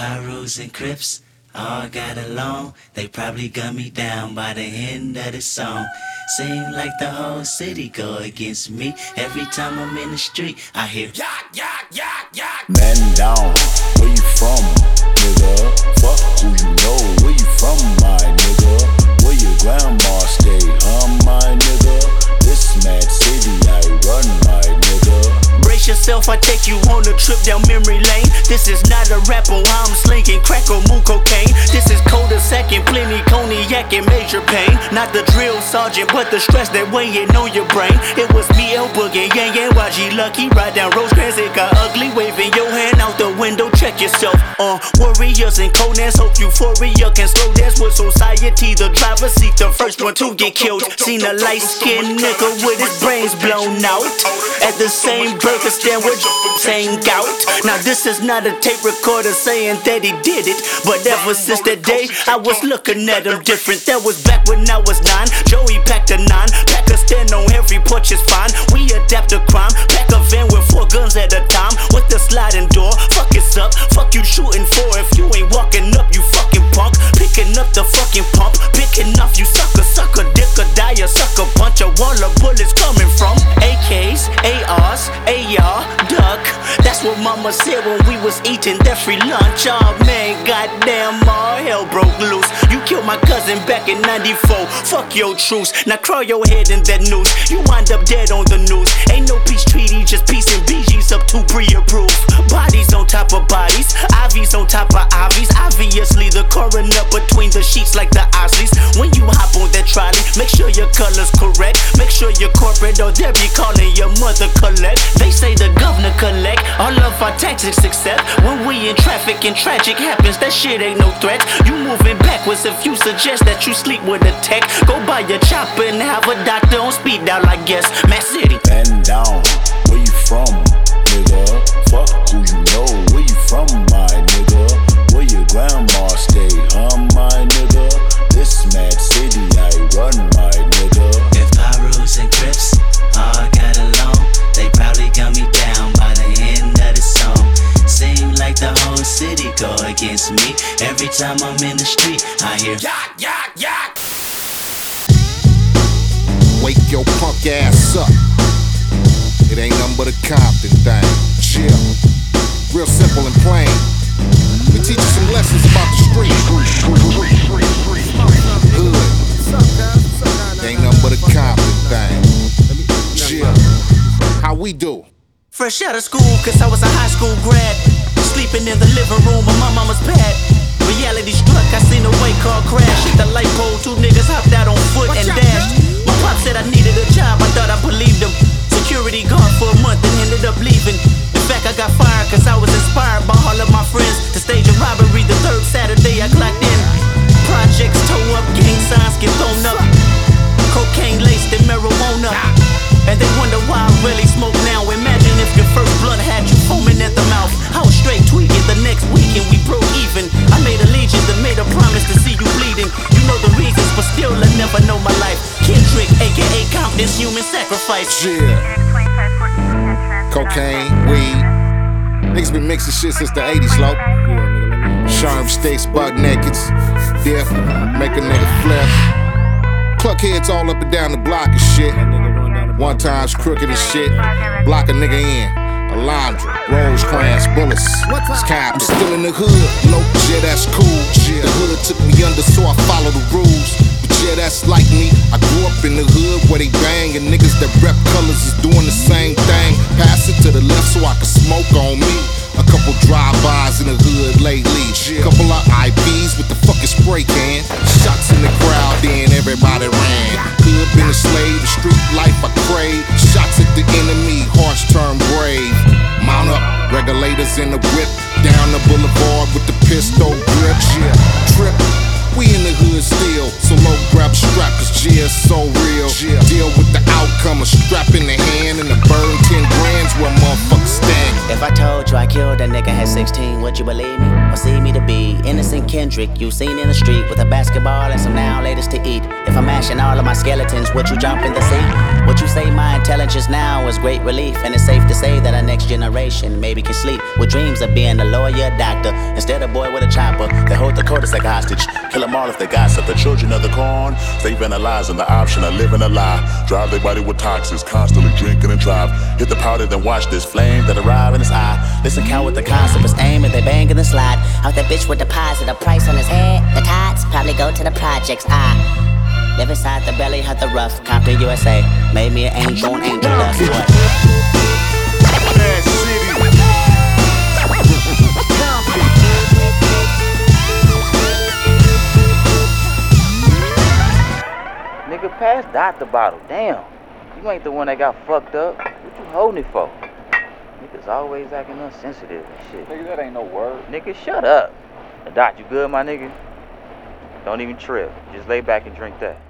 Pyrus and Crips all got along. They probably gun me down by the end of the song. Seem like the whole city go against me. Every time I'm in the street, I hear yak, yak, yak, yak. Man down, where you from, nigga? Fuck who you know, where you from, my nigga? Where your grandma stay, huh, my on a trip down memory lane. This is not a rap on I'm slinging crack or moon cocaine. This is cold a second, plenty cognac and major pain. Not the drill sergeant, but the stress that weighing on your brain. It was me, El Boogie, Yang Yang, YG Lucky. Ride down Rosecrans, it got ugly. Waving your hand out the yourself. Uh, warriors and Conan's hope euphoria can slow dance with society. The driver seat, the first one to get killed. Seen a light skinned nigga with his brains blown out. At the same burger stand with same gout. Now this is not a tape recorder saying that he did it. But ever since that day, I was looking at him different. That was back when I was nine. What mama said when we was eating that free lunch. Oh man, goddamn, all hell broke loose. You killed my cousin back in 94. Fuck your truce. Now crawl your head in that noose. You wind up dead on the news. Ain't no peace treaty, just peace and BG's up to pre-approved. Bodies on top of bodies, IVs on top of IVs. Obviously, the coroner between the sheets like the make sure your color's correct. Make sure you're corporate or they'll be calling your mother collect. They say the governor collect all of our taxes except when we in traffic and tragic happens. That shit ain't no threat. You moving backwards if you suggest that you sleep with a tech. Go buy your chopper and have a doctor on speed dial, I guess. Mass City. Man down, where you from, Every time I'm in the street, I hear yak, yak, yak. Wake your punk ass up. It ain't nothing but a Compton thing. Chill. Real simple and plain. We teach you some lessons about the street. Hood. It ain't nothing but a Compton thing. Chill. How we do? Fresh out of school, cause I was a high school grad. Sleeping in the living room of my mama's pad. Reality struck, I seen a white car crash. Hit the light pole, two niggas hopped out on foot and dashed. My pop said I needed a job, I thought I believed him. Security guard for a month and ended up leaving. In fact, I got fired cause I was inspired by all of my friends to stage a robbery the third Saturday I clocked in. Projects toe up, gang signs get thrown up. Cocaine laced and marijuana. And they wonder why I really smoke now. Imagine if your first blunt had you foaming at the mouth. Cocaine, weed. Niggas been mixing shit since the 80s, low. Sharp sticks, bug nakeds. Dip, make a nigga flip. Cluck heads all up and down the block and shit. One time's crooked as shit. Block a nigga in. Alondra, Rosecrans, bullets. I'm still in the hood. Low, yeah, that's cool. The hood took me under, so I follow the rules. Yeah, that's like me. I grew up in the hood where they bang, and niggas that rep colors is doing the same thing. Pass it to the left so I can smoke on me. A couple drive-bys in the hood lately. Couple of IPs with the fucking spray can. Shots in the crowd, then everybody ran. Hood been a slave, the street life I crave. Shots at the enemy, hearts turn brave. Mount up, regulators in the whip. Down the boulevard with the pistol grip. Yeah, trip. We in the so low grab strap, cause G is so real. Deal with the outcome, a strap in the hand and a burn 10 grand's where motherfuckers stand. If I told you I killed a nigga at 16, would you believe me? Or see me to be. Innocent Kendrick, you seen in the street with a basketball and some now latest to eat. If I'm mashing all of my skeletons, would you jump in the sea? Would you say my intelligence now is great relief? And it's safe to say that our next generation maybe can sleep with dreams of being a lawyer, doctor, instead of boy with a chopper. They hold the codice like hostage. Kill them all if they gossip. The children of the corn, they vandalizing the option of living a lie. Drive their body with toxins, constantly drinking and drive. Hit the powder, then watch this flame that arrive in his eye. Listen, count with the concept is aim and they bang in the slide. Out that bitch with deposit a price on his head. The tots probably go to the projects. I live inside the belly of the rough. Compton, USA. Made me an angel angel dust. What? Dot the bottle. Damn. You ain't the one that got fucked up. What you holding it for? Niggas always acting unsensitive and shit. Nigga, that ain't no word. Nigga, shut up. Dot, you good, my nigga? Don't even trip. Just lay back and drink that.